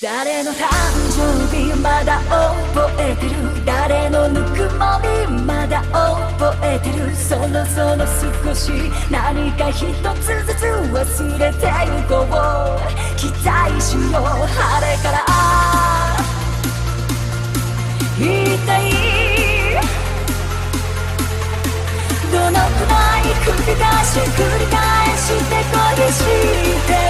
誰の誕生日まだ覚えてる。誰のぬくもりまだ覚えてるそろそろ少し何か一つずつ忘れてゆこう期待しよう。あれから言い。たい。どのくらい繰り返し繰り返して恋して。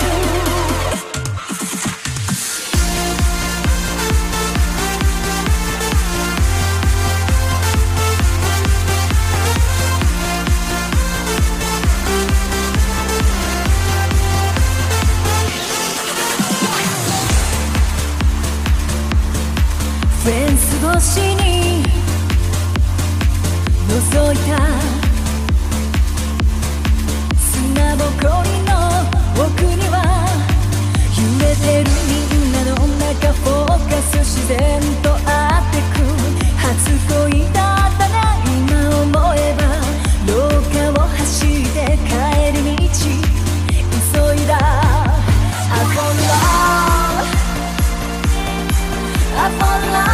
ェンス越しに覗いた砂ぼこりの奥には揺れてるみんなの中フォーカス自然と合ってく初恋だったな今思えば廊下を走って帰る道急いだ I I fall in love.